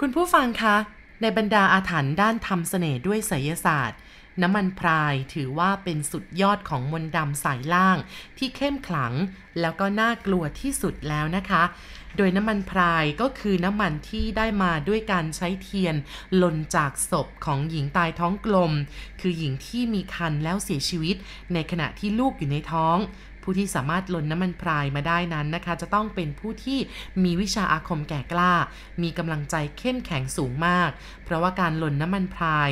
คุณผู้ฟังคะ ในบรรดาอาถรรพ์ด้านทำเสน่ห์ด้วยไสยศาสตร์ น้ำมันพรายถือว่าเป็นสุดยอดของมนต์ดำสายล่าง ที่เข้มขลัง แล้วก็น่ากลัวที่สุดแล้วนะคะ โดยน้ำมันพรายก็คือน้ำมันที่ได้มาด้วยการใช้เทียนหล่นจากศพของหญิงตายท้องกลม คือหญิงที่มีครรภ์แล้วเสียชีวิต ในขณะที่ลูกอยู่ในท้อง ผู้ที่สามารถลนน้ำมันพรายมาได้นั้นนะคะ จะต้องเป็นผู้ที่มีวิชาอาคมแก่กล้า มีกำลังใจเข้มแข็งสูงมาก เพราะว่าการลนน้ำมันพราย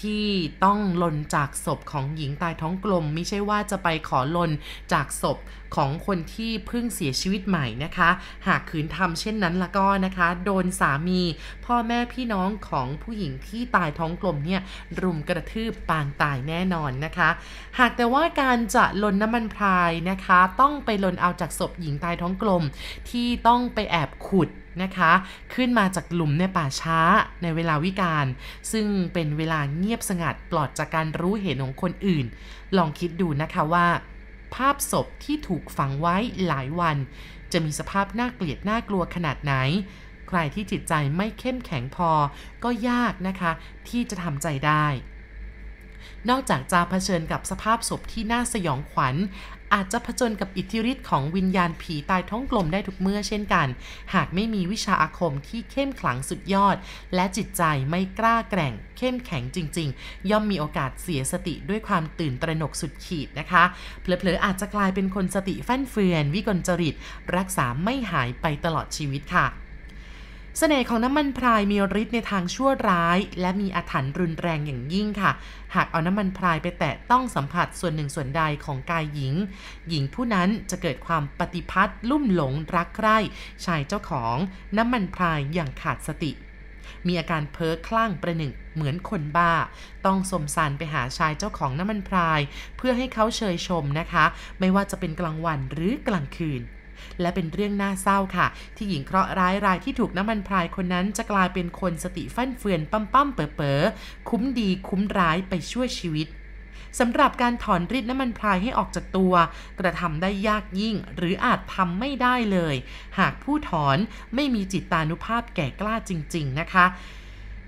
ที่ต้องลนจากศพของหญิงตายท้องกลม ไม่ใช่ว่าจะไปขอลนจากศพ ของคนที่เพิ่งเสียชีวิตใหม่นะคะ หากขืนทำเช่นนั้นแล้วก็นะคะ โดนสามี พ่อแม่พี่น้องของผู้หญิงที่ตายท้องกลมเนี่ยรุมกระทืบปางตายแน่นอนนะคะ หากแต่ว่าการจะลนน้ำมันพรายนะคะ ต้องไปลนเอาจากศพหญิงตายท้องกลม ที่ต้องไปแอบขุดนะคะขึ้นมาจากหลุมในป่าช้าในเวลาวิกาลซึ่งเป็นเวลาเงียบสงัดปลอดจากการรู้เห็นของคนอื่น ลองคิดดูนะคะว่า ภาพศพที่ถูกฝังไว้หลายวัน จะมีสภาพน่าเกลียดน่ากลัวขนาดไหน ใครที่จิตใจไม่เข้มแข็งพอก็ยากนะคะ ที่จะทำใจได้นอกจากจะเผชิญกับสภาพศพที่น่าสยองขวัญ อาจจะผจญกับอิทธิฤทธิ์ของวิญญาณผีตายท้องกลมได้ทุกเมื่อเช่นกัน หากไม่มีวิชาอาคมที่เข้มขลังสุดยอด และจิตใจไม่กล้าแกร่ง เข้มแข็งจริง ๆ ย่อมมีโอกาสเสียสติด้วยความตื่นตระหนกสุดขีดนะคะเผลอๆอาจจะกลายเป็นคนสติฟั่นเฟือน วิกลจริต รักษาไม่หายไปตลอดชีวิตค่ะ เสน่ห์ของน้ำมันพรายมีฤทธิ์ในทางชั่วร้าย และมีอาถรรพ์รุนแรงอย่างยิ่งค่ะ หากเอาน้ำมันพรายไปแตะต้องสัมผัสส่วนหนึ่งส่วนใดของกายหญิง หญิงผู้นั้นจะเกิดความปฏิพัทธ์ลุ่มหลงรักใคร่ชายเจ้าของน้ำมันพรายอย่างขาดสติ มีอาการเพ้อคลั่งประหนึ่งเหมือนคนบ้า ต้องสมสารไปหาชายเจ้าของน้ำมันพราย เพื่อให้เขาเชยชมนะคะ ไม่ว่าจะเป็นกลางวันหรือกลางคืน และเป็นเรื่องน่าเศร้าค่ะ ที่หญิงเคราะห์ร้ายรายที่ถูกน้ำมันพรายคนนั้นจะกลายเป็นคนสติฟั่นเฟือนปั้มปั้มเป๋อเป๋อคุ้มดีคุ้มร้ายไปช่วยชีวิตสำหรับการถอนฤทธิ์น้ำมันพรายให้ออกจากตัว กระทำได้ยากยิ่ง หรืออาจทำไม่ได้เลย หากผู้ถอนไม่มีจิตตานุภาพแก่กล้าจริง ๆ นะคะ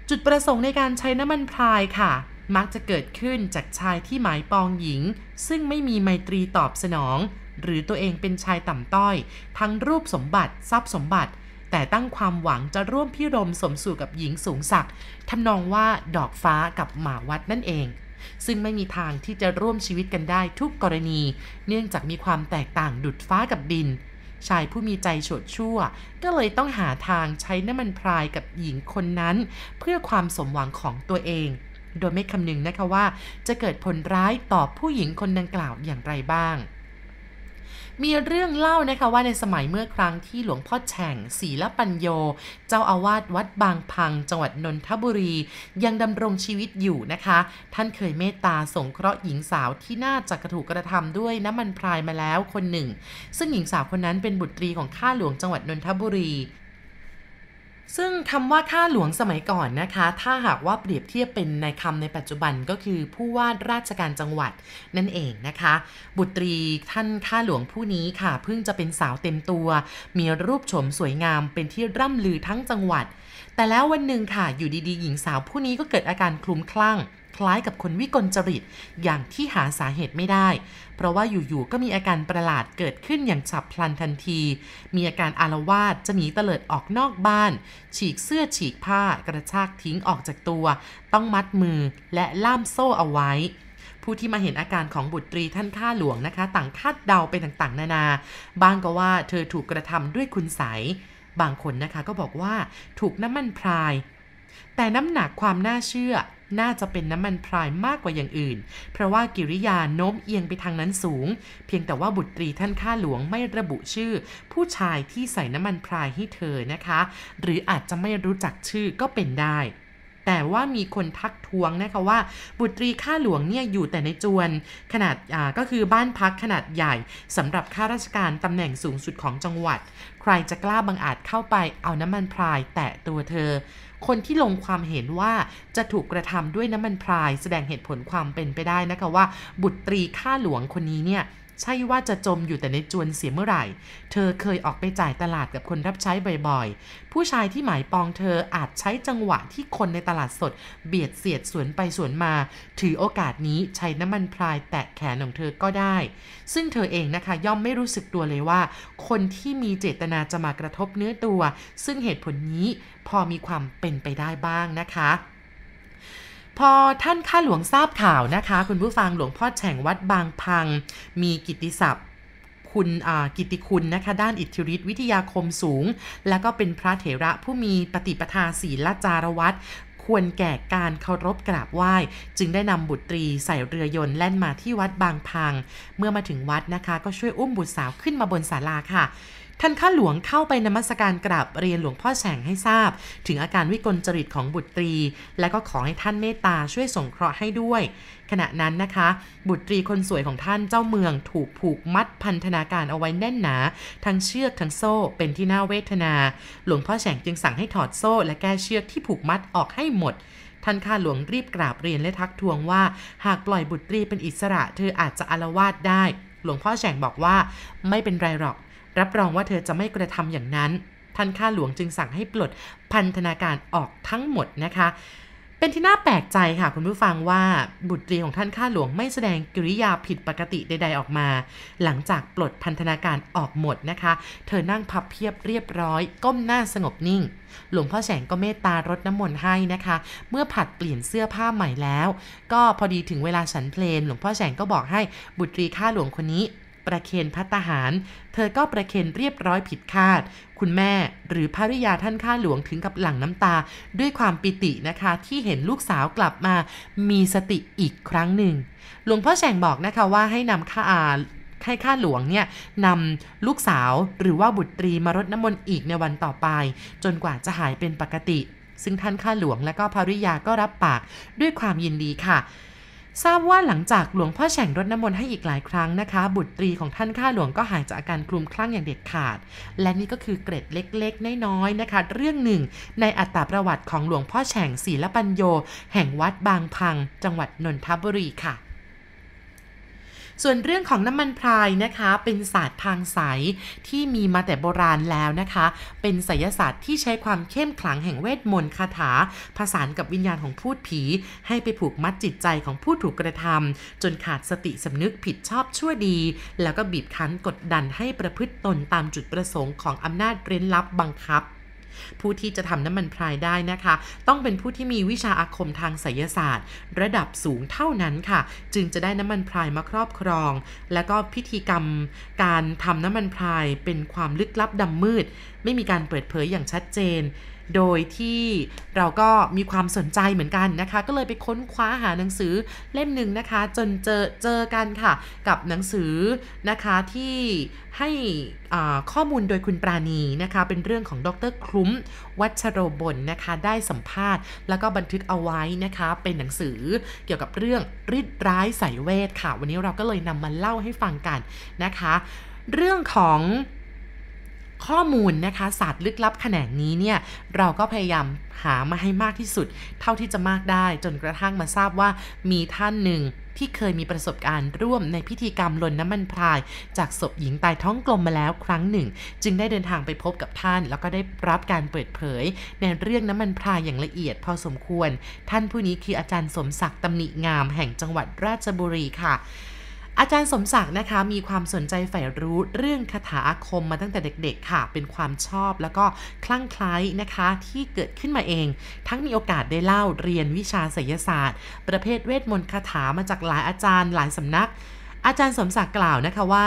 จุดประสงค์ในการใช้น้ำมันพรายค่ะ มักจะเกิดขึ้นจากชายที่หมายปองหญิง ซึ่งไม่มีไมตรีตอบสนอง หรือตัวเองเป็นชายต่ำต้อย ทั้งรูปสมบัติทรัพย์สมบัติ แต่ตั้งความหวังจะร่วมพิรมสมสู่กับหญิงสูงศักดิ์ทำนองว่าดอกฟ้ากับหมาวัดนั่นเอง ซึ่งไม่มีทางที่จะร่วมชีวิตกันได้ทุกกรณี เนื่องจากมีความแตกต่างดุดฟ้ากับดินชายผู้มีใจโฉดชั่ว ก็เลยต้องหาทางใช้น้ำมันพรายกับหญิงคนนั้น เพื่อความสมหวังของตัวเอง โดยไม่คำนึงนะคะว่า จะเกิดผลร้ายต่อผู้หญิงคนดังกล่าวอย่างไรบ้าง มีเรื่องเล่านะคะว่าในสมัยเมื่อครั้งที่หลวงพ่อแฉ่งศรีละปัญโย เจ้าอาวาสวัดบางพัง จังหวัดนนทบุรี ยังดำรงชีวิตอยู่นะคะ ท่านเคยเมตตาสงเคราะห์หญิงสาวที่น่าจะกระถูกกระทำด้วยน้ำมันพรายมาแล้วคนหนึ่ง ซึ่งหญิงสาวคนนั้นเป็นบุตรีของข้าหลวงจังหวัดนนทบุรี ซึ่งคำว่าข้าหลวงสมัยก่อนนะคะ ถ้าหากว่าเปรียบเทียบเป็นในคำในปัจจุบันก็คือผู้ว่าราชการจังหวัดนั่นเองนะคะ บุตรีท่านข้าหลวงผู้นี้ค่ะ เพิ่งจะเป็นสาวเต็มตัว มีรูปโฉมสวยงาม เป็นที่ร่ำลือทั้งจังหวัด แต่แล้ววันหนึ่งค่ะอยู่ดีๆ หญิงสาวผู้นี้ก็เกิดอาการคลุ้มคลั่ง คล้ายกับคนวิกลจริต อย่างที่หาสาเหตุไม่ได้ เพราะว่าอยู่ๆก็มีอาการประหลาดเกิดขึ้นอย่างฉับพลันทันที มีอาการอารวาสจะหนีเตลิดออกนอกบ้าน ฉีกเสื้อฉีกผ้ากระชากทิ้งออกจากตัว ต้องมัดมือและล่ามโซ่เอาไว้ผู้ที่มาเห็นอาการของบุตรีท่านข้าหลวงนะคะ ต่างคาดเดาไปต่างๆ นานา บางก็ว่าเธอถูกกระทำด้วยคุณไสยบางคนนะคะก็บอกว่าถูกน้ำมันพราย แต่น้ำหนักความน่าเชื่อ น่าจะเป็นน้ำมันพรายมากกว่าอย่างอื่น เพราะว่ากิริยาโน้มเอียงไปทางนั้นสูง เพียงแต่ว่าบุตรีท่านข้าหลวงไม่ระบุชื่อ ผู้ชายที่ใส่น้ำมันพรายให้เธอนะคะ หรืออาจจะไม่รู้จักชื่อก็เป็นได้แต่ว่ามีคนทักท้วงนะคะว่า บุตรีข้าหลวงเนี่ยอยู่แต่ในจวน ขนาดอ่าก็คือบ้านพักขนาดใหญ่สำหรับข้าราชการตำแหน่งสูงสุดของจังหวัด ใครจะกล้าบังอาจเข้าไปเอาน้ำมันพรายแตะตัวเธอ คนที่ลงความเห็นว่าจะถูกกระทำด้วยน้ำมันพราย แสดงเหตุผลความเป็นไปได้นะคะว่า บุตรีข้าหลวงคนนี้เนี่ย ใช่ว่าจะจมอยู่แต่ในจวนเสียเมื่อไหร่ เธอเคยออกไปจ่ายตลาดกับคนรับใช้บ่อยๆ ผู้ชายที่หมายปองเธออาจใช้จังหวะที่คนในตลาดสด เบียดเสียดสวนไปสวนมา ถือโอกาสนี้ใช้น้ำมันพรายแตะแขนของเธอก็ได้ ซึ่งเธอเองนะคะย่อมไม่รู้สึกตัวเลยว่า คนที่มีเจตนาจะมากระทบเนื้อตัว ซึ่งเหตุผลนี้พอมีความเป็นไปได้บ้างนะคะ พอท่านข้าหลวงทราบข่าวนะคะ คุณผู้ฟังหลวงพ่อแฉ่งวัดบางพัง มีกิติศัพท์คุณกิติคุณนะคะด้านอิทธิฤทธิวิทยาคมสูง แล้วก็เป็นพระเถระผู้มีปฏิปทาศีลจารวัตควรแก่การเคารพกราบไหว้ จึงได้นำบุตรีใส่เรือยนต์แล่นมาที่วัดบางพัง เมื่อมาถึงวัดนะคะ ก็ช่วยอุ้มบุตรสาวขึ้นมาบนศาลาค่ะ ท่านข้าหลวงเข้าไปนมัสการกราบเรียนหลวงพ่อแฉงให้ทราบ ถึงอาการวิกลจริตของบุตรี และก็ขอให้ท่านเมตตาช่วยสงเคราะห์ให้ด้วย ขณะนั้นนะคะ บุตรีคนสวยของท่านเจ้าเมืองถูกผูกมัดพันธนาการเอาไว้แน่นหนา ทั้งเชือกทั้งโซ่เป็นที่น่าเวทนา หลวงพ่อแฉงจึงสั่งให้ถอดโซ่และแก้เชือกที่ผูกมัดออกให้หมดท่านข้าหลวงรีบกราบเรียนและทักทวงว่า หากปล่อยบุตรีเป็นอิสระเธออาจจะอารวาสได้ หลวงพ่อแฉ่งบอกว่า ไม่เป็นไรหรอก รับรองว่าเธอจะไม่กระทำอย่างนั้น ท่านข้าหลวงจึงสั่งให้ปลดพันธนาการออกทั้งหมดนะคะ เป็นที่น่าแปลกใจค่ะคุณผู้ฟังว่าบุตรีของท่านข้าหลวงไม่แสดงกิริยาผิดปกติใด ๆออกมา หลังจากปลดพันธนาการออกหมดนะคะ เธอนั่งพับเพียบเรียบร้อย ก้มหน้าสงบนิ่ง หลวงพ่อแสงก็เมตตารดน้ำมนต์ให้นะคะ เมื่อผัดเปลี่ยนเสื้อผ้าใหม่แล้ว ก็พอดีถึงเวลาฉันเพลนหลวงพ่อแสงก็บอกให้บุตรีข้าหลวงคนนี้ ประเคนพัตหาร เธอก็ประเคนเรียบร้อยผิดคาด คุณแม่หรือภริยาท่านข้าหลวงถึงกับหลั่งน้ำตา ด้วยความปิตินะคะ ที่เห็นลูกสาวกลับมา มีสติอีกครั้งหนึ่ง หลวงพ่อแฉ่งบอกนะคะว่าให้นำข้าอาให้ข้าหลวงเนี่ยนำลูกสาวหรือว่าบุตรีมารดน้ำมนต์อีกในวันต่อไป จนกว่าจะหายเป็นปกติ ซึ่งท่านข้าหลวงและก็ภริยาก็รับปากด้วยความยินดีค่ะ ทราบว่าหลังจากหลวงพ่อแฉ่งรดน้ำมนต์ให้อีกหลายครั้งนะคะ บุตรีของท่านข้าหลวงก็หายจากอาการคลุมคลั่งอย่างเด็ดขาด และนี่ก็คือเกร็ดเล็กๆ น้อยๆนะคะ เรื่องหนึ่ง ในอัตตาประวัติของหลวงพ่อแฉ่งศีลปัญโย แห่งวัดบางพัง จังหวัดนนทบุรีค่ะ ส่วนเรื่องของน้ำมันพรายนะคะ เป็นศาสตร์ทางสายที่มีมาแต่โบราณแล้วนะคะ เป็นไสยศาสตร์ที่ใช้ความเข้มขลังแห่งเวทมนต์คาถา ผสานกับวิญญาณของพูดผี ให้ไปผูกมัดจิตใจของผู้ถูกกระทำจนขาดสติสำนึกผิดชอบชั่วดี แล้วก็บีบคั้นกดดันให้ประพฤติตนตามจุดประสงค์ของอำนาจเร้นลับบังคับ ผู้ที่จะทำน้ำมันพรายได้นะคะ ต้องเป็นผู้ที่มีวิชาอาคมทางไสยศาสตร์ ระดับสูงเท่านั้นค่ะ จึงจะได้น้ำมันพรายมาครอบครอง และก็พิธีกรรมการทำน้ำมันพรายเป็นความลึกลับดำมืด ไม่มีการเปิดเผยอย่างชัดเจน โดยที่เราก็มีความสนใจเหมือนกันนะคะ ก็เลยไปค้นคว้าหาหนังสือเล่มหนึ่งนะคะ จนเจอเจอกันค่ะ กับหนังสือนะคะที่ให้ข้อมูลโดยคุณปราณีนะคะ เป็นเรื่องของดรคลุ้มวัชโรบลนะคะ ได้สัมภาษณ์ แล้วก็บันทึกเอาไว้นะคะ เป็นหนังสือเกี่ยวกับเรื่องริดร้ายสายเวทค่ะ วันนี้เราก็เลยนำมาเล่าให้ฟังกันนะคะ เรื่องของ ข้อมูลนะคะศาสตร์ลึกลับแขนงนี้เนี่ยเราก็พยายามหามาให้มากที่สุด เท่าที่จะมากได้ จนกระทั่งมาทราบว่ามีท่านหนึ่งที่เคยมีประสบการณ์ร่วมในพิธีกรรมลนน้ำมันพราย จากศพหญิงตายท้องกลมมาแล้วครั้งหนึ่ง จึงได้เดินทางไปพบกับท่าน แล้วก็ได้รับการเปิดเผย ในเรื่องน้ำมันพรายอย่างละเอียดพอสมควร ท่านผู้นี้คืออาจารย์สมศักดิ์ตำหนิงามแห่งจังหวัดราชบุรีค่ะ อาจารย์สมศักดิ์นะคะมีความสนใจใฝ่รู้เรื่องคาถาอาคมมาตั้งแต่เด็กๆค่ะ เป็นความชอบแล้วก็คลั่งไคล้นะคะที่เกิดขึ้นมาเอง ทั้งมีโอกาสได้เล่าเรียนวิชาศิลศาสตร์ ประเภทเวทมนต์คาถามาจากหลายอาจารย์หลายสำนัก อาจารย์สมศักดิ์กล่าวนะคะว่า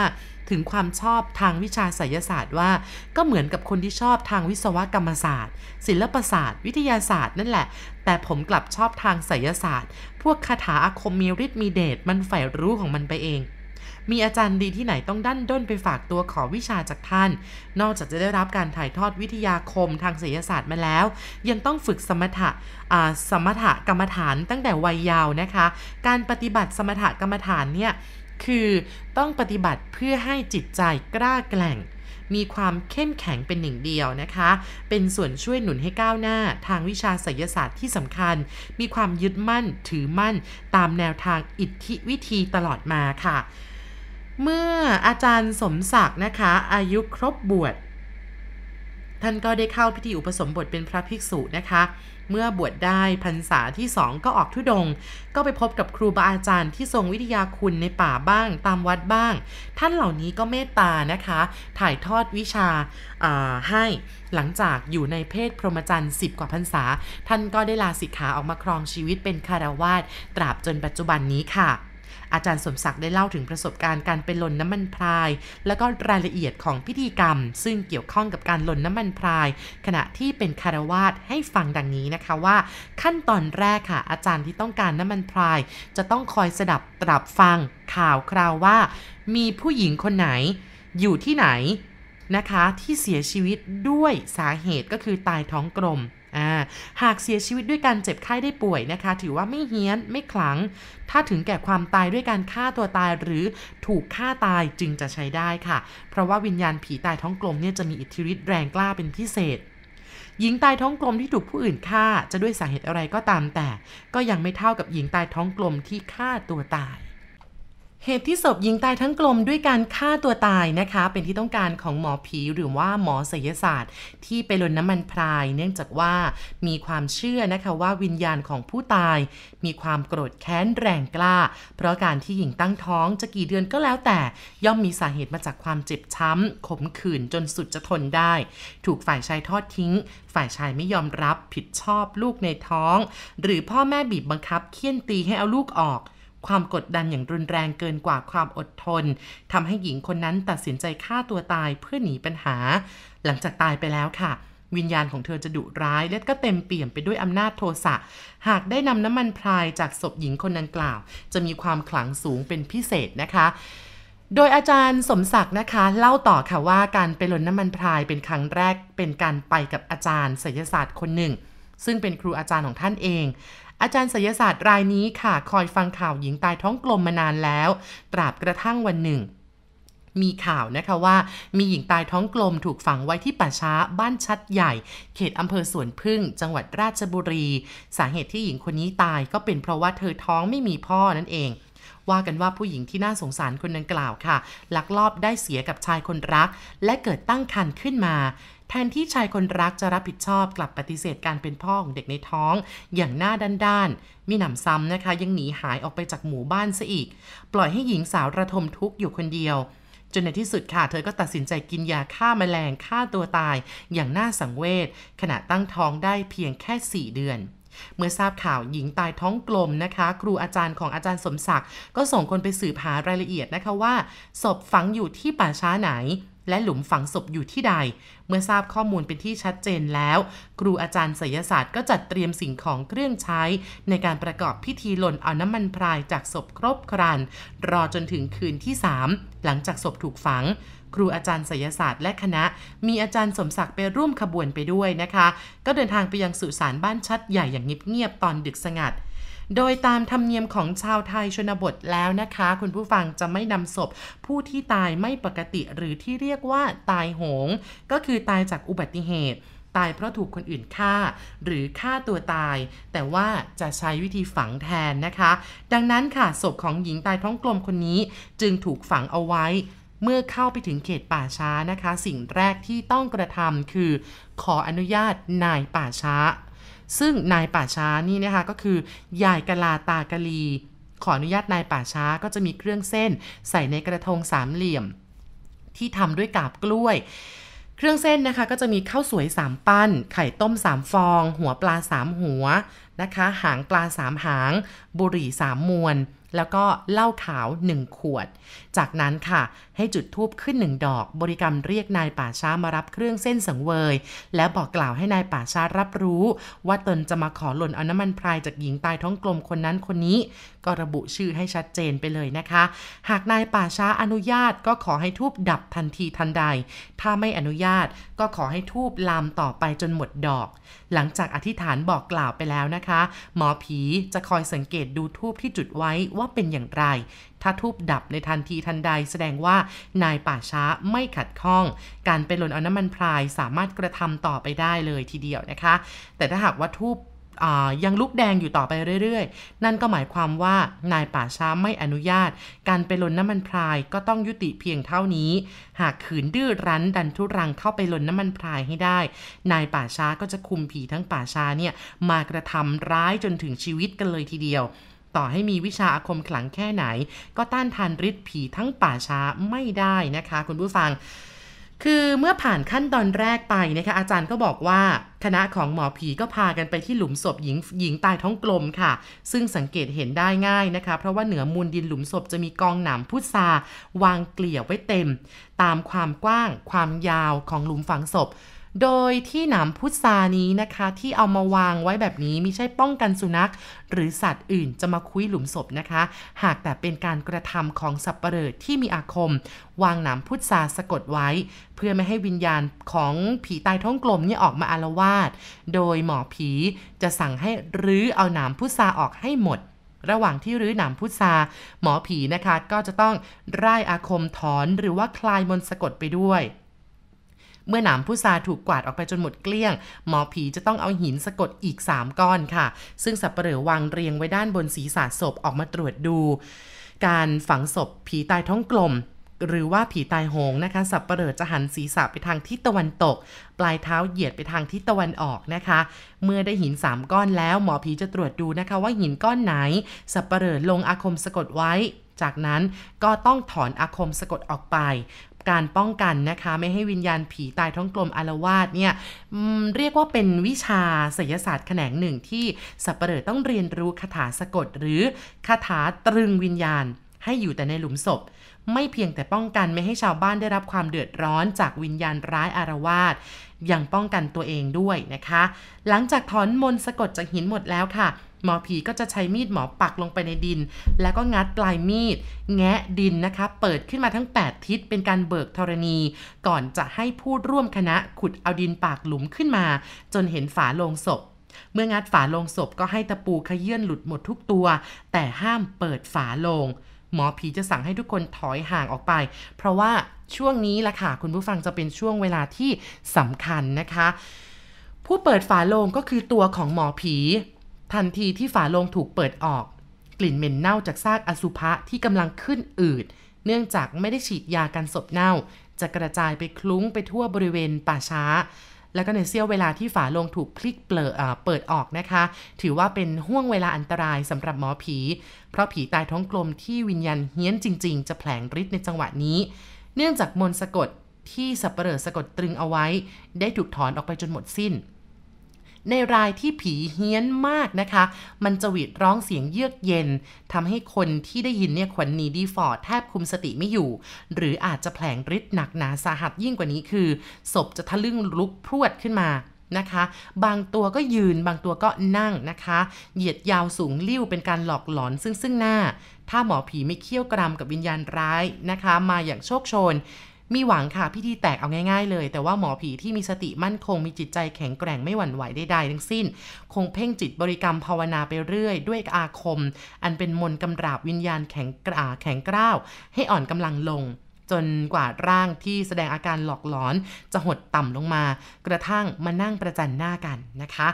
ถึงความชอบทางวิชาไสยศาสตร์ว่า ก็เหมือนกับคนที่ชอบทางวิศวกรรมศาสตร์ ศิลปศาสตร์ วิทยาศาสตร์นั่นแหละ แต่ผมกลับชอบทางไสยศาสตร์ พวกคาถาอาคมมีฤทธิ์มีเดชมันใฝ่รู้ของมันไปเองมีอาจารย์ดีที่ไหนต้องดั้นด้นไปฝากตัวขอวิชาจากท่าน นอกจากจะได้รับการถ่ายทอดวิทยาคมทางศิลศาสตร์มาแล้ว ยังต้องฝึกสมถะสมถะกรรมฐานตั้งแต่วัยเยาว์นะคะ การปฏิบัติสมถะกรรมฐานเนี่ย คือต้องปฏิบัติเพื่อให้จิตใจกล้าแกล่ง มีความเข้มแข็งเป็นหนึ่งเดียวนะคะ เป็นส่วนช่วยหนุนให้ก้าวหน้า ทางวิชาศิลศาสตร์ที่สำคัญ มีความยึดมั่นถือมั่น ตามแนวทางอิทธิวิธีตลอดมาค่ะ เมื่ออาจารย์สมศักดิ์นะคะ อายุครบบวช ท่านก็ได้เข้าพิธีอุปสมบทเป็นพระภิกษุนะคะ เมื่อบวชได้พรรษาที่สองก็ออกทุดง ก็ไปพบกับครูบาอาจารย์ที่ทรงวิทยาคุณในป่าบ้าง ตามวัดบ้าง ท่านเหล่านี้ก็เมตตานะคะ ถ่ายทอดวิชาให้หลังจากอยู่ในเพศพรหมจรรย์ 10 กว่าพรรษา ท่านก็ได้ลาสิกขาออกมาครองชีวิตเป็นคารวาสตราบจนปัจจุบันนี้ค่ะ อาจารย์สมศักดิ์ได้เล่าถึงประสบการณ์การเป็นหล่นน้ำมันพราย และก็รายละเอียดของพิธีกรรม ซึ่งเกี่ยวข้องกับการหล่นน้ำมันพราย ขณะที่เป็นคารวาสให้ฟังดังนี้นะคะว่า ขั้นตอนแรกค่ะ อาจารย์ที่ต้องการน้ำมันพราย จะต้องคอยสดับตรับฟังข่าวคราวว่า มีผู้หญิงคนไหน อยู่ที่ไหนนะคะที่เสียชีวิตด้วยสาเหตุก็คือตายท้องกลม หากเสียชีวิตด้วยการเจ็บไข้ได้ป่วยนะคะ ถือว่าไม่เฮี้ยนไม่ขลัง ถ้าถึงแก่ความตายด้วยการฆ่าตัวตายหรือถูกฆ่าตายจึงจะใช้ได้ค่ะ เพราะว่าวิญญาณผีตายท้องกลมเนี่ยจะมีอิทธิฤทธิ์แรงกล้าเป็นพิเศษหญิงตายท้องกลมที่ถูกผู้อื่นฆ่าจะด้วยสาเหตุอะไรก็ตามแต่ ก็ยังไม่เท่ากับหญิงตายท้องกลมที่ฆ่าตัวตาย เหตุที่ศพยิงตายทั้งกลมด้วยการฆ่าตัวตายนะคะ เป็นที่ต้องการของหมอผีหรือว่าหมอศิลศาสตร์ ที่ไปลนน้ำมันพราย เนื่องจากว่ามีความเชื่อนะคะว่าวิญญาณของผู้ตาย มีความโกรธแค้นแรงกล้า เพราะการที่หญิงตั้งท้องจะกี่เดือนก็แล้วแต่ ย่อมมีสาเหตุมาจากความเจ็บช้ำขมขื่นจนสุดจะทนได้ ถูกฝ่ายชายทอดทิ้ง ฝ่ายชายไม่ยอมรับผิดชอบลูกในท้อง หรือพ่อแม่บีบบังคับเคี่ยนตีให้เอาลูกออก ความกดดันอย่างรุนแรงเกินกว่าความอดทนทำให้หญิงคนนั้นตัดสินใจฆ่าตัวตายเพื่อหนีปัญหา หลังจากตายไปแล้วค่ะวิญญาณของเธอจะดุร้าย และก็เต็มเปี่ยมไปด้วยอำนาจโทสะ หากได้นำน้ำมันพรายจากศพหญิงคนดังกล่าว จะมีความขลังสูงเป็นพิเศษนะคะ โดยอาจารย์สมศักดิ์นะคะ เล่าต่อค่ะว่าการไปลนน้ำมันพรายเป็นครั้งแรกเป็นการไปกับอาจารย์ศิลศาสตร์คนหนึ่ง ซึ่งเป็นครูอาจารย์ของท่านเอง อาจารย์ศิลศาสตร์รายนี้ค่ะ คอยฟังข่าวหญิงตายท้องกลมมานานแล้ว ตราบกระทั่งวันหนึ่งมีข่าวนะคะว่ามีหญิงตายท้องกลมถูกฝังไว้ที่ป่าช้าบ้านชัดใหญ่ เขตอำเภอสวนพึ่ง จังหวัดราชบุรี สาเหตุที่หญิงคนนี้ตายก็เป็นเพราะว่าเธอท้องไม่มีพ่อนั่นเอง ว่ากันว่าผู้หญิงที่น่าสงสารคนดังกล่าวค่ะ ลักลอบได้เสียกับชายคนรัก และเกิดตั้งครรภ์ขึ้นมา แทนที่ชายคนรักจะรับผิดชอบกลับปฏิเสธการเป็นพ่อของเด็กในท้อง อย่างหน้าด้านๆ มีหนำซ้ำนะคะ ยังหนีหายออกไปจากหมู่บ้านซะอีก ปล่อยให้หญิงสาวระทมทุกข์อยู่คนเดียว จนในที่สุดค่ะ เธอก็ตัดสินใจกินยาฆ่ามาแมลงฆ่าตัวตาย อย่างน่าสังเวชขณะตั้งท้องได้เพียงแค่ 4 เดือนเมื่อทราบข่าวหญิงตายท้องกลมนะคะ ครูอาจารย์ของอาจารย์สมศักดิ์ก็ส่งคนไปสืบหารายละเอียดนะคะว่าศพฝังอยู่ที่ป่าช้าไหน และหลุมฝังศพอยู่ที่ใด เมื่อทราบข้อมูลเป็นที่ชัดเจนแล้ว ครูอาจารย์ศิลศาสตร์ก็จัดเตรียมสิ่งของเครื่องใช้ ในการประกอบพิธีหล่นเอาน้ำมันพรายจากศพครบครัน รอจนถึงคืนที่ 3 หลังจากศพถูกฝังครูอาจารย์ศิลศาสตร์และคณะ มีอาจารย์สมศักดิ์ไปร่วมขบวนไปด้วยนะคะ ก็เดินทางไปยังสุสานบ้านชัดใหญ่อย่างเงียบๆตอนดึกสงัด โดยตามธรรมเนียมของชาวไทยชนบทแล้วนะคะ คุณผู้ฟังจะไม่นำศพ ผู้ที่ตายไม่ปกติหรือที่เรียกว่าตายโหง ก็คือตายจากอุบัติเหตุตายเพราะถูกคนอื่นฆ่า หรือฆ่าตัวตาย แต่ว่าจะใช้วิธีฝังแทนนะคะ ดังนั้นค่ะศพของหญิงตายท้องกลมคนนี้จึงถูกฝังเอาไว้ เมื่อเข้าไปถึงเขตป่าช้านะคะ สิ่งแรกที่ต้องกระทำคือ ขออนุญาตนายป่าช้า ซึ่งนายป่าช้านี่นะคะก็คือยายกะลาตากะลี ขออนุญาตนายป่าช้าก็จะมีเครื่องเส้น ใส่ในกระทงสามเหลี่ยม ที่ทำด้วยกาบกล้วย เครื่องเส้นนะคะก็จะมีข้าวสวย3ปั้น ไข่ต้ม3ฟอง หัวปลา3หัวนะคะ หางปลา3หาง บุหรี่3มวน แล้วก็เหล้าขาว 1 ขวด จากนั้นค่ะ ให้จุดทูบขึ้นหนึ่งดอก บริกรรมเรียกนายป่าช้ามารับเครื่องเส้นสังเวย แล้วบอกกล่าวให้นายป่าช้ารับรู้ ว่าตนจะมาขอหล่นเอาน้ำมันพรายจากหญิงตายท้องกลมคนนั้นคนนี้ ก็ระบุชื่อให้ชัดเจนไปเลยนะคะ หากนายป่าช้าอนุญาตก็ขอให้ทูบดับทันทีทันใด ถ้าไม่อนุญาตก็ขอให้ทูบลามต่อไปจนหมดดอก หลังจากอธิษฐานบอกกล่าวไปแล้วนะคะ หมอผีจะคอยสังเกตดูทูบที่จุดไว้ว่าเป็นอย่างไร ถ้าทูบดับในทันทีทันใด แสดงว่านายป่าช้าไม่ขัดข้อง การไปหล่นเอาน้ำมันพรายสามารถกระทำต่อไปได้เลยทีเดียวนะคะ แต่ถ้าหากว่าทูบ ยังลุกแดงอยู่ต่อไปเรื่อยๆ นั่นก็หมายความว่านายป่าช้าไม่อนุญาต การไปลนน้ำมันพรายก็ต้องยุติเพียงเท่านี้ หากขืนดื้อรั้นดันทุรังเข้าไปลนน้ำมันพรายให้ได้ นายป่าช้าก็จะคุมผีทั้งป่าช้าเนี่ยมากระทำร้ายจนถึงชีวิตกันเลยทีเดียว ต่อให้มีวิชาอาคมขลังแค่ไหน ก็ต้านทานฤทธิ์ผีทั้งป่าช้าไม่ได้นะคะ คุณผู้ฟัง คือเมื่อผ่านขั้นตอนแรกไปนะคะอาจารย์ก็บอกว่า คณะของหมอผีก็พากันไปที่หลุมศพหญิงหญิงตายท้องกลมค่ะ ซึ่งสังเกตเห็นได้ง่ายนะคะ เพราะว่าเหนือมูลดินหลุมศพจะมีกองหนามพุทราวางเกลี่ยไว้เต็ม ตามความกว้าง ความยาวของหลุมฝังศพ โดยที่หนามพุทรานี้นะคะที่เอามาวางไว้แบบนี้ไม่ใช่ป้องกันสุนัข หรือสัตว์อื่นจะมาคุยหลุมศพนะคะ หากแต่เป็นการกระทำของสับปเหร่อที่มีอาคม วางหนามพุทราสะกดไว้ เพื่อไม่ให้วิญญาณของผีตายท้องกลมนี่ออกมาอารวาสโดยหมอผีจะสั่งให้รื้อเอาหนามพุทราออกให้หมดระหว่างที่รื้อหนามพุทราหมอผีนะคะ ก็จะต้องร่ายอาคมถอนหรือว่าคลายมนสะกดไปด้วย เมื่อหนามพุทราถูกกวาดออกไปจนหมดเกลี้ยง หมอผีจะต้องเอาหินสะกดอีก 3 ก้อนค่ะ ซึ่งสับเปลือวางเรียงไว้ด้านบนศีรษะศพออกมาตรวจดู การฝังศพผีตายท้องกลมหรือว่าผีตายโหงนะคะ สับเปลือจะหันศีรษะไปทางทิศตะวันตก ปลายเท้าเหยียดไปทางทิศตะวันออกนะคะ เมื่อได้หิน 3 ก้อนแล้วหมอผีจะตรวจดูนะคะ ว่าหินก้อนไหน สับเปลือลงอาคมสะกดไว้ จากนั้นก็ต้องถอนอาคมสะกดออกไป การป้องกันนะคะ ไม่ให้วิญญาณผีตายท้องกลมอารวาสเนี่ยเรียกว่าเป็นวิชาศิลศาสตร์แขนงหนึ่งที่สัปเหร่อต้องเรียนรู้คาถาสะกด หรือคาถาตรึงวิญญาณให้อยู่แต่ในหลุมศพ ไม่เพียงแต่ป้องกันไม่ให้ชาวบ้านได้รับความเดือดร้อนจากวิญญาณร้ายอารวาส ยังป้องกันตัวเองด้วยนะคะ หลังจากถอนมนสะกดจากหินหมดแล้วค่ะ หมอผีก็จะใช้มีดหมอปักลงไปในดิน แล้วก็งัดปลายมีด แงะดินนะคะ เปิดขึ้นมาทั้ง 8 ทิศเป็นการเบิกธรณี ก่อนจะให้ผู้ร่วมคณะขุดเอาดินปากหลุมขึ้นมา จนเห็นฝาโลงศพเมื่องัดฝาโลงศพก็ให้ตะปูขยื่นหลุดหมดทุกตัว แต่ห้ามเปิดฝาโลง หมอผีจะสั่งให้ทุกคนถอยห่างออกไป เพราะว่า ช่วงนี้ละค่ะ คุณผู้ฟังจะเป็นช่วงเวลาที่สำคัญนะคะ ผู้เปิดฝาโลงก็คือตัวของหมอผี ทันทีที่ฝาโลงถูกเปิดออก กลิ่นเหม็นเน่าจากซากอสุภะที่กำลังขึ้นอืด เนื่องจากไม่ได้ฉีดยากันศพเน่า จะกระจายไปคลุ้งไปทั่วบริเวณป่าช้าแล้วก็ในเสี้ยวเวลาที่ฝาโลงถูกพลิกเปลเปิดออกนะคะ ถือว่าเป็นห่วงเวลาอันตรายสำหรับหมอผี เพราะผีตายท้องกลมที่วิญญาณเฮี้ยนจริง ๆ จะแผลงฤทธิ์ในจังหวะนี้ เนื่องจากมนสะกดที่สับเปลอสะกดตรึงเอาไว้ ได้ถูกถอนออกไปจนหมดสิ้น ในรายที่ผีเฮี้ยนมากนะคะ มันจะหวีดร้องเสียงเยือกเย็นทำให้คนที่ได้ยินเนี่ยขวัญหนีดีฟอร์ดแทบคุมสติไม่อยู่ หรืออาจจะแผลงฤทธิ์หนักหนาสาหัสยิ่งกว่านี้คือ ศพจะทะลึ่งลุกพรวดขึ้นมา นะคะ บางตัวก็ยืนบางตัวก็นั่งนะคะ เหยียดยาวสูงลิ้วเป็นการหลอกหลอนซึ่งซึ่งหน้า ถ้าหมอผีไม่เคี่ยวกรำกับวิญญาณร้ายนะคะ มาอย่างโชคโชน มีหวังค่ะพิธีแตกเอาง่ายๆเลย แต่ว่าหมอผีที่มีสติมั่นคงมีจิตใจแข็งแกร่งไม่หวั่นไหวใดๆทั้งสิ้น คงเพ่งจิตบริกรรมภาวนาไปเรื่อย ด้วยอาคม อันเป็นมนกำราบวิญญาณแข็งกราแข็งกร้าวให้อ่อนกำลังลง จนกว่าร่างที่แสดงอาการหลอกหลอนจะหดต่ำลงมา กระทั่งมานั่งประจันหน้ากันนะคะ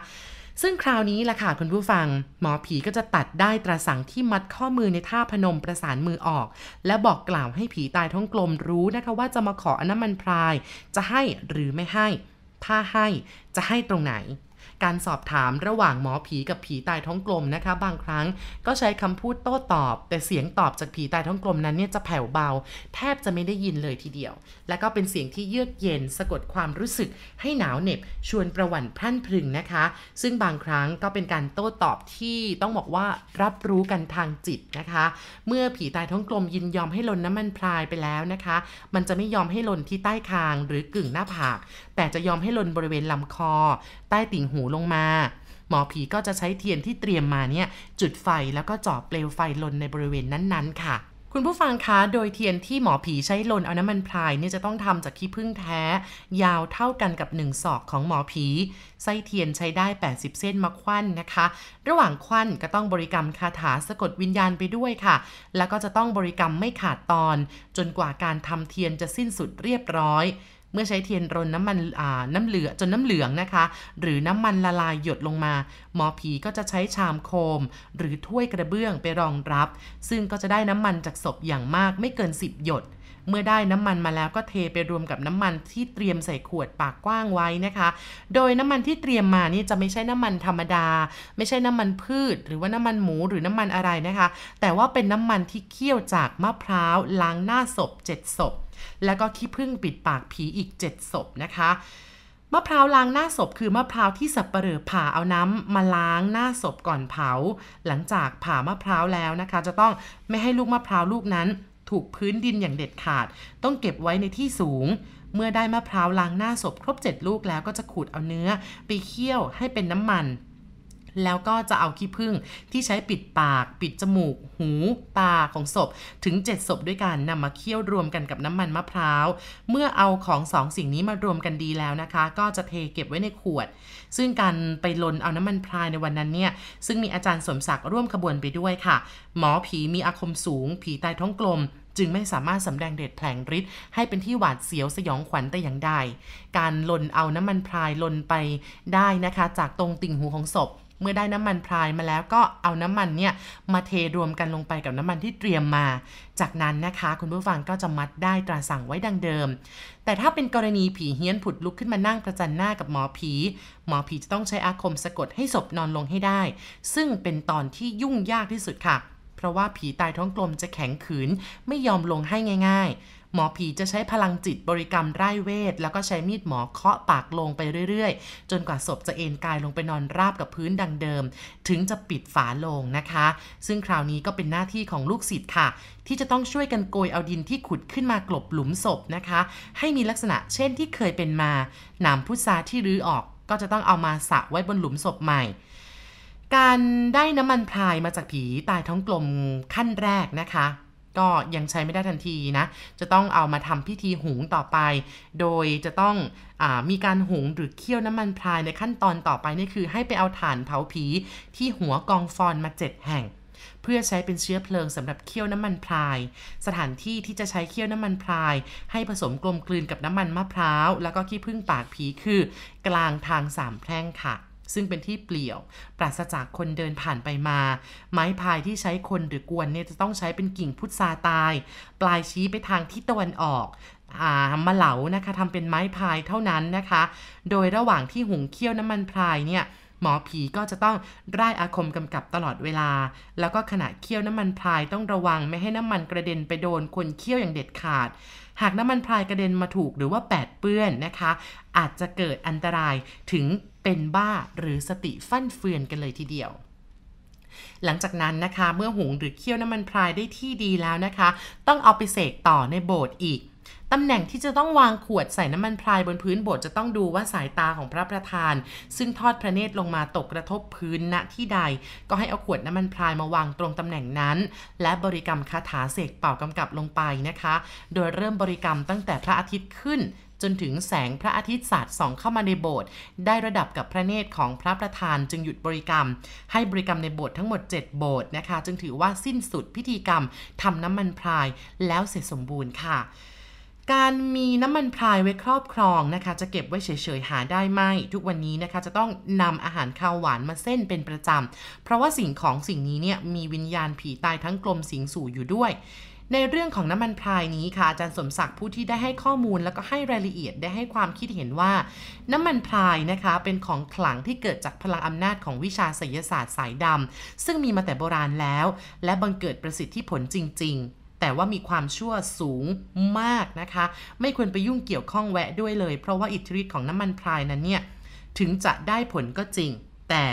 ซึ่งคราวนี้ล่ะค่ะคุณผู้ฟัง หมอผีก็จะตัดได้ตราสังที่มัดข้อมือในท่าพนมประสานมือออก และบอกกล่าวให้ผีตายท้องกลมรู้นะคะว่าจะมาขออน้ำมันพราย จะให้หรือไม่ให้ ถ้าให้จะให้ตรงไหน การสอบถามระหว่างหมอผีกับผีตายท้องกลมนะคะ บางครั้งก็ใช้คำพูดโต้ตอบ แต่เสียงตอบจากผีตายท้องกลมนั้นเนี่ยจะแผ่วเบา แทบจะไม่ได้ยินเลยทีเดียว และก็เป็นเสียงที่เยือกเย็นสะกดความรู้สึกให้หนาวเหน็บ ชวนประหวั่นพรั่นพรึงนะคะ ซึ่งบางครั้งก็เป็นการโต้ตอบที่ต้องบอกว่ารับรู้กันทางจิตนะคะ เมื่อผีตายท้องกลมยินยอมให้ลนน้ำมันพรายไปแล้วนะคะ มันจะไม่ยอมให้ลนที่ใต้คางหรือกึ่งหน้าผาก แต่จะยอมให้ลนบริเวณลำคอ ใต้ติ่งหูลงมา หมอผีก็จะใช้เทียนที่เตรียมมาเนี่ยจุดไฟแล้วก็จ่อเปลวไฟลนในบริเวณนั้นๆค่ะคุณผู้ฟังคะ โดยเทียนที่หมอผีใช้ลนเอาน้ำมันพรายเนี่ยจะต้องทำจากขี้ผึ้งแท้ ยาวเท่ากันกับ1ศอกของหมอผี ไส้เทียนใช้ได้ 80 เส้นมาควันนะคะ ระหว่างควันก็ต้องบริกรรมคาถาสะกดวิญญาณไปด้วยค่ะ แล้วก็จะต้องบริกรรมไม่ขาดตอน จนกว่าการทำเทียนจะสิ้นสุดเรียบร้อย เมื่อใช้เทียนรนน้ำมันน้ำเหลือจนน้ำเหลืองนะคะ หรือน้ำมันละลายหยดลงมา หมอผีก็จะใช้ชามโคม หรือถ้วยกระเบื้องไปรองรับ ซึ่งก็จะได้น้ำมันจากศพอย่างมากไม่เกิน 10 หยด เมื่อได้น้ำมันมาแล้วก็เทไปรวมกับน้ำมันที่เตรียมใส่ขวดปากกว้างไว้นะคะ โดยน้ำมันที่เตรียมมานี่จะไม่ใช่น้ำมันธรรมดา ไม่ใช่น้ำมันพืช หรือว่าน้ำมันหมูหรือน้ำมันอะไรนะคะ แต่ว่าเป็นน้ำมันที่เคี่ยวจากมะพร้าวล้างหน้าศพ7ศพแล้วก็ขี้ผึ้งปิดปากผีอีก7ศพนะคะมะพร้าวล้างหน้าศพคือมะพร้าวที่สับปะเหร่อผ่าเอาน้ำมาล้างหน้าศพก่อนเผา หลังจากผ่ามะพร้าวแล้วนะคะ จะต้องไม่ให้ลูกมะพร้าวลูกนั้น ถูกพื้นดินอย่างเด็ดขาด ต้องเก็บไว้ในที่สูง เมื่อได้มะพร้าวล้างหน้าศพครบ 7 ลูกแล้วก็จะขูดเอาเนื้อ ไปเคี่ยวให้เป็นน้ำมัน แล้วก็จะเอาขี้ผึ้งที่ใช้ปิดปาก ปิดจมูก หู ตาของศพถึง 7 ศพด้วยกันนำมาเคี่ยวรวมกันกับน้ำมันมะพร้าว เมื่อเอาของสองสิ่งนี้มารวมกันดีแล้วนะคะ ก็จะเทเก็บไว้ในขวด ซึ่งการไปลนเอาน้ำมันพรายในวันนั้นเนี่ยซึ่งมีอาจารย์สมศักดิ์ร่วมขบวนไปด้วยค่ะ หมอผีมีอาคมสูง ผีตายท้องกลม จึงไม่สามารถสำแดงเดชแผลงฤทธิ์ให้เป็นที่หวาดเสียวสยองขวัญแต่อย่างใด การลนเอาน้ำมันพรายลนไปได้นะคะ จากตรงติ่งหูของศพ เมื่อได้น้ำมันพรายมาแล้วก็เอาน้ำมันเนี่ยมาเทรวมกันลงไปกับน้ำมันที่เตรียมมา จากนั้นนะคะคุณผู้ฟังก็จะมัดได้ตราสั่งไว้ดังเดิม แต่ถ้าเป็นกรณีผีเฮี้ยนผุดลุกขึ้นมานั่งประจันหน้ากับหมอผี หมอผีจะต้องใช้อาคมสะกดให้ศพนอนลงให้ได้ ซึ่งเป็นตอนที่ยุ่งยากที่สุดค่ะ ราะว่าผีตายท้องกลมจะแข็งขืน ไม่ยอมลงให้ง่าย ๆ หมอผีจะใช้พลังจิตบริกรรมไร้เวท แล้วก็ใช้มีดหมอเคาะปากลงไปเรื่อยๆ จนกว่าศพจะเอนกายลงไปนอนราบกับพื้นดังเดิม ถึงจะปิดฝาลงนะคะ ซึ่งคราวนี้ก็เป็นหน้าที่ของลูกศิษย์ค่ะ ที่จะต้องช่วยกันโกยเอาดินที่ขุดขึ้นมากลบหลุมศพนะคะ ให้มีลักษณะเช่นที่เคยเป็นมาหนามพุทราที่รื้อออกก็จะต้องเอามาสะไว้บนหลุมศพใหม่ การได้น้ำมันพรายมาจากผีตายท้องกลมขั้นแรกนะคะ ก็ยังใช้ไม่ได้ทันทีนะ จะต้องเอามาทำพิธีหุงต่อไป โดยจะต้องอมีการหุงหรือเคี่ยวน้ำมันพรายในขั้นตอนต่อไปนี่คือ ให้ไปเอาถ่านเผาผีที่หัวกองฟอนมาเจ็ดแห่งเพื่อใช้เป็นเชื้อเพลิงสำหรับเคี่ยวน้ำมันพราย สถานที่ที่จะใช้เคี่ยวน้ำมันพราย ให้ผสมกลมกลืนกับน้ำมันมะพร้าว แล้วก็ขี้ผึ้งปากผีคือ กลางทางสามแพร่งค่ะ ซึ่งเป็นที่เปลี่ยว ปราศจากคนเดินผ่านไปมา ไม้พายที่ใช้คนหรือกวนเนี่ยจะต้องใช้เป็นกิ่งพุทราตาย ปลายชี้ไปทางทิศตะวันออกอามาเหลานะคะทำเป็นไม้พายเท่านั้นนะคะ โดยระหว่างที่หุงเคี่ยวน้ำมันพรายเนี่ยหมอผีก็จะต้องร่ายอาคมกำกับตลอดเวลา แล้วก็ขณะเคี่ยวน้ำมันพรายต้องระวังไม่ให้น้ำมันกระเด็นไปโดนคนเคี่ยวอย่างเด็ดขาด หากน้ำมันพรายกระเด็นมาถูกหรือว่าแปดเปื้อนนะคะ อาจจะเกิดอันตรายถึงเป็นบ้าหรือสติฟั่นเฟือนกันเลยทีเดียวหลังจากนั้นนะคะ เมื่อหุงหรือเคี่ยวน้ำมันพรายได้ที่ดีแล้วนะคะ ต้องเอาไปเสกต่อในโบสถ์อีก ตำแหน่งที่จะต้องวางขวดใส่น้ำมันพรายบนพื้นโบสถ์จะต้องดูว่าสายตาของพระประธาน ซึ่งทอดพระเนตรลงมาตกกระทบพื้นณที่ใด ก็ให้เอาขวดน้ำมันพรายมาวางตรงตำแหน่งนั้น และบริกรรมคาถาเสกเป่ากำกับลงไปนะคะ โดยเริ่มบริกรรมตั้งแต่พระอาทิตย์ขึ้นจนถึงแสงพระอาทิตย์สาดส่องเข้ามาในโบสถ์ได้ระดับกับพระเนตรของพระประธานจึงหยุดบริกรรม ให้บริกรรมในโบสถ์ทั้งหมด 7 โบสถ์นะคะ จึงถือว่าสิ้นสุดพิธีกรรมทำน้ำมันพรายแล้วเสร็จสมบูรณ์ค่ะ การมีน้ำมันพรายไว้ครอบครองนะคะ จะเก็บไว้เฉยๆหาได้ไหมทุกวันนี้นะคะ จะต้องนำอาหารข้าวหวานมาเส้นเป็นประจำ เพราะว่าสิ่งของสิ่งนี้เนี่ยมีวิญญาณผีตายทั้งกลมสิงสู่อยู่ด้วยในเรื่องของน้ำมันพรายนี้ค่ะอาจารย์สมศักดิ์ผู้ที่ได้ให้ข้อมูลแล้วก็ให้รายละเอียดได้ให้ความคิดเห็นว่า น้ำมันพรายนะคะเป็นของขลังที่เกิดจากพลังอำนาจของวิชาศิลศาสตร์สายดำซึ่งมีมาแต่โบราณแล้ว และบังเกิดประสิทธิผลจริง ๆ แต่ว่ามีความชั่วสูงมากนะคะ ไม่ควรไปยุ่งเกี่ยวข้องแวะด้วยเลย เพราะว่าอิทธิฤทธิ์ของน้ำมันพรายนั้นเนี่ยถึงจะได้ผลก็จริง แต่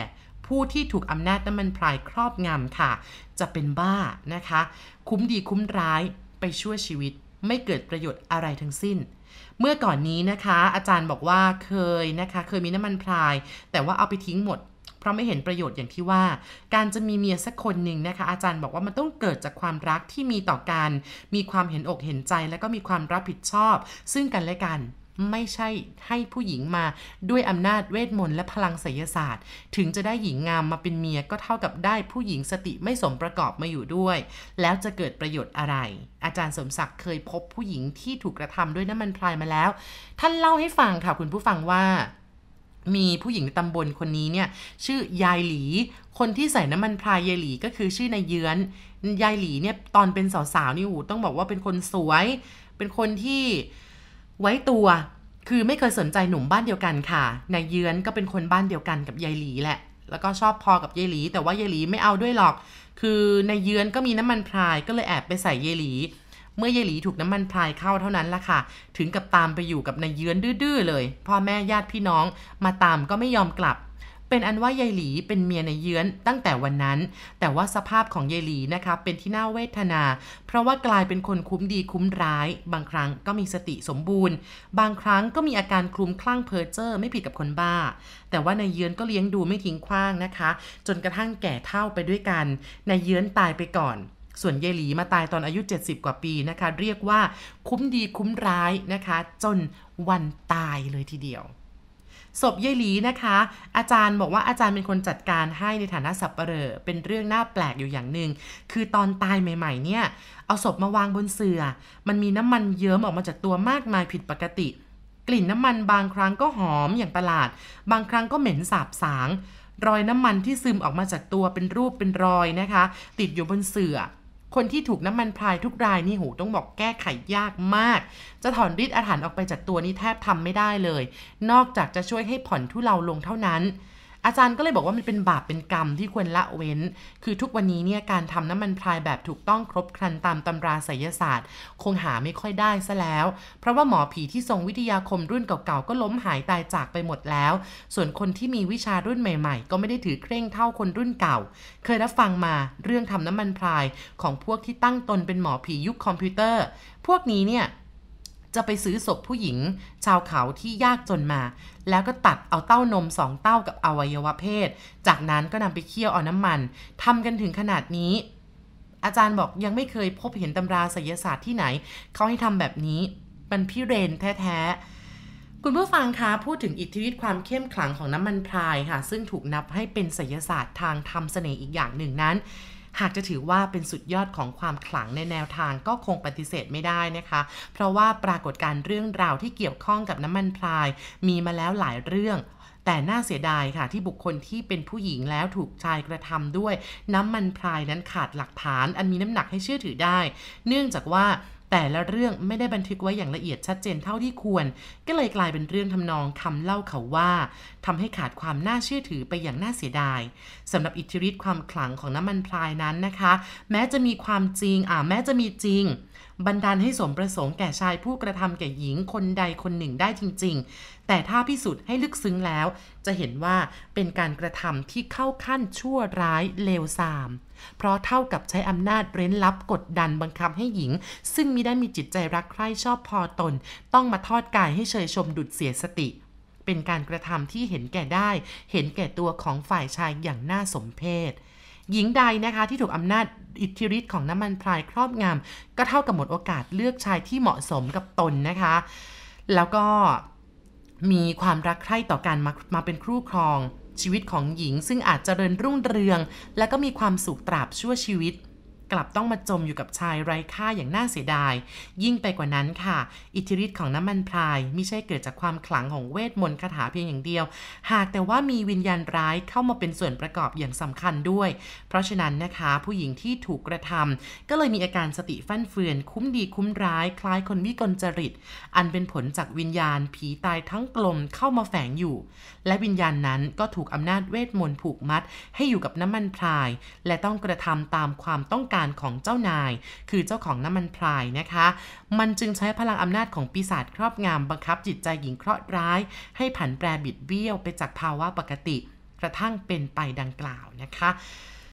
ผู้ที่ถูกอำนาจน้ำมันพรายครอบงำค่ะ จะเป็นบ้านะคะ คุ้มดีคุ้มร้ายไปช่วยชีวิตไม่เกิดประโยชน์อะไรทั้งสิ้น เมื่อก่อนนี้นะคะ อาจารย์บอกว่าเคยนะคะ เคยมีน้ำมันพราย แต่ว่าเอาไปทิ้งหมด เพราะไม่เห็นประโยชน์อย่างที่ว่า การจะมีเมียสักคนหนึ่งนะคะ อาจารย์บอกว่ามันต้องเกิดจากความรักที่มีต่อกัน มีความเห็นอกเห็นใจ แล้วก็มีความรับผิดชอบ ซึ่งกันและกันไม่ใช่ให้ผู้หญิงมาด้วยอำนาจเวทมนต์และพลังไสยศาสตร์ ถึงจะได้หญิงงามมาเป็นเมียก็เท่ากับได้ผู้หญิงสติไม่สมประกอบมาอยู่ด้วย แล้วจะเกิดประโยชน์อะไร อาจารย์สมศักดิ์เคยพบผู้หญิงที่ถูกกระทำด้วยน้ำมันพรายมาแล้ว ท่านเล่าให้ฟังค่ะคุณผู้ฟังว่า มีผู้หญิงในตำบลคนนี้เนี่ยชื่อยายหลี คนที่ใส่น้ำมันพรายยายหลีก็คือชื่อนายเยือนยายหลีเนี่ยตอนเป็นสาวๆนี่หูต้องบอกว่าเป็นคนสวย เป็นคนที่ไว้ตัวคือไม่เคยสนใจหนุ่มบ้านเดียวกันค่ะนายเยือนก็เป็นคนบ้านเดียวกันกับยายหลีแหละ แล้วก็ชอบพอกับยายหลี แต่ว่ายายหลีไม่เอาด้วยหรอก คือนายเยือนก็มีน้ำมันพรายก็เลยแอบไปใส่ยายหลี เมื่อยายหลีถูกน้ำมันพรายเข้าเท่านั้นละค่ะ ถึงกับตามไปอยู่กับนายเยือนดื้อๆเลย พ่อแม่ญาติพี่น้องมาตามก็ไม่ยอมกลับ เป็นอันว่ายายหลีเป็นเมียในเยือนตั้งแต่วันนั้น แต่ว่าสภาพของยายหลีนะคะเป็นที่น่าเวทนา เพราะว่ากลายเป็นคนคุ้มดีคุ้มร้าย บางครั้งก็มีสติสมบูรณ์ บางครั้งก็มีอาการคลุมคลั่งเพ้อเจ้อไม่ผิดกับคนบ้าแต่ว่านายเยือนก็เลี้ยงดูไม่ทิ้งขว้างนะคะ จนกระทั่งแก่เฒ่าไปด้วยกันนายเยือนตายไปก่อน ส่วนเยายหลีมาตายตอนอายุ 70 กว่าปีนะคะ เรียกว่าคุ้มดีคุ้มร้ายนะคะ จนวันตายเลยทีเดียวศพเยายหลีนะคะ อาจารย์บอกว่าอาจารย์เป็นคนจัดการให้ในฐานะสับปเหร่อเป็นเรื่องน่าแปลกอยู่อย่างหนึ่งคือตอนตายใหม่ๆ เนี่ย เอาศพมาวางบนเสื่อ มันมีน้ำมันเยิ้มออกมาจากตัวมากมายผิดปกติ กลิ่นน้ำมันบางครั้งก็หอมอย่างประหลาด บางครั้งก็เหม็นสาบสาง รอยน้ำมันที่ซึมออกมาจากตัวเป็นรูปเป็นรอยนะคะ ติดอยู่บนเสื่อ คนที่ถูกน้ำมันพรายทุกรายนี่หูต้องบอกแก้ไขยากมาก จะถอนฤทธิ์อาถรรพ์ออกไปจากตัวนี่แทบทำไม่ได้เลย นอกจากจะช่วยให้ผ่อนทุเลาลงเท่านั้น อาจารย์ก็เลยบอกว่ามันเป็นบาปเป็นกรรมที่ควรละเว้น คือทุกวันนี้เนี่ยการทำน้ำมันพรายแบบถูกต้องครบครันตามตำราไสยศาสตร์ คงหาไม่ค่อยได้ซะแล้ว เพราะว่าหมอผีที่ทรงวิทยาคมรุ่นเก่าๆก็ล้มหายตายจากไปหมดแล้ว ส่วนคนที่มีวิชารุ่นใหม่ๆ ก็ไม่ได้ถือเคร่งเท่าคนรุ่นเก่า เคยรับฟังมาเรื่องทำน้ำมันพรายของพวกที่ตั้งตนเป็นหมอผียุคคอมพิวเตอร์ พวกนี้เนี่ย จะไปซื้อศพผู้หญิง ชาวเขาที่ยากจนมา แล้วก็ตัดเอาเต้านมสองเต้ากับอวัยวะเพศ จากนั้นก็นำไปเคี่ยวเอาน้ำมันทำกันถึงขนาดนี้ อาจารย์บอกยังไม่เคยพบเห็นตำราไสยศาสตร์ที่ไหน เขาให้ทำแบบนี้มันพิเรนแท้ๆ คุณผู้ฟังคะพูดถึงอิทธิฤทธิ์ความเข้มขลังของน้ำมันพรายค่ะ ซึ่งถูกนับให้เป็นไสยศาสตร์ทางทำเสน่ห์อีกอย่างหนึ่งนั้น หากจะถือว่าเป็นสุดยอดของความขลังในแนวทางก็คงปฏิเสธไม่ได้นะคะ เพราะว่าปรากฏการณ์เรื่องราวที่เกี่ยวข้องกับน้ำมันพราย มีมาแล้วหลายเรื่องแต่น่าเสียดายค่ะที่บุคคลที่เป็นผู้หญิงแล้วถูกชายกระทำด้วย น้ำมันพรายนั้นขาดหลักฐาน อันมีน้ำหนักให้เชื่อถือได้ เนื่องจากว่า แต่ละเรื่องไม่ได้บันทึกไว้อย่างละเอียดชัดเจนเท่าที่ควร ก็เลยกลายเป็นเรื่องทำนองคำเล่าเขาว่าทำให้ขาดความน่าเชื่อถือไปอย่างน่าเสียดายสำหรับอิทธิฤทธิ์ความขลังของน้ำมันพรายนั้นนะคะ แม้จะมีความจริงอ่าแม้จะมีจริง บันดาลให้สมประสงค์แก่ชายผู้กระทำแก่หญิงคนใดคนหนึ่งได้จริง ๆ แต่ถ้าพิสูจน์ให้ลึกซึ้งแล้ว จะเห็นว่าเป็นการกระทำที่เข้าขั้นชั่วร้ายเลวทราม เพราะเท่ากับใช้อำนาจเร้นลับกดดันบังคับให้หญิง ซึ่งมิได้มีจิตใจรักใคร่ชอบพอตน ต้องมาทอดกายให้เชยชมดุดเสียสติ เป็นการกระทำที่เห็นแก่ได้ เห็นแก่ตัวของฝ่ายชายอย่างน่าสมเพชหญิงใดนะคะที่ถูกอำนาจอิทธิฤทธิ์ของน้ำมันพรายครอบงำก็เท่ากับหมดโอกาสเลือกชายที่เหมาะสมกับตนนะคะ แล้วก็มีความรักใคร่ต่อกันมามาเป็นครู่ครอง ชีวิตของหญิงซึ่งอาจเจริญรุ่งเรือง และก็มีความสุขตราบชั่วชีวิต กลับต้องมาจมอยู่กับชายไร้ค่าอย่างน่าเสียดาย ยิ่งไปกว่านั้นค่ะ อิทธิฤทธิ์ของน้ำมันพรายไม่ใช่เกิดจากความขลังของเวทมนต์คาถาเพียงอย่างเดียว หากแต่ว่ามีวิญญาณร้ายเข้ามาเป็นส่วนประกอบอย่างสำคัญด้วย เพราะฉะนั้นนะคะ ผู้หญิงที่ถูกกระทำก็เลยมีอาการสติฟั่นเฟือน คุ้มดีคุ้มร้าย คล้ายคนวิกลจริต อันเป็นผลจากวิญญาณ ผีตายทั้งกลมเข้ามาแฝงอยู่ และวิญญาณนั้นก็ถูกอำนาจเวทมนต์ผูกมัด ให้อยู่กับน้ำมันพราย และต้องกระทำตามความต้องการของเจ้านาย คือเจ้าของน้ำมันพลายนะคะ มันจึงใช้พลังอำนาจของปีศาจครอบงำบังคับจิตใจหญิงเคราะห์ร้าย ให้ผันแปรบิดเบี้ยวไปจากภาวะปกติ กระทั่งเป็นไปดังกล่าวนะคะ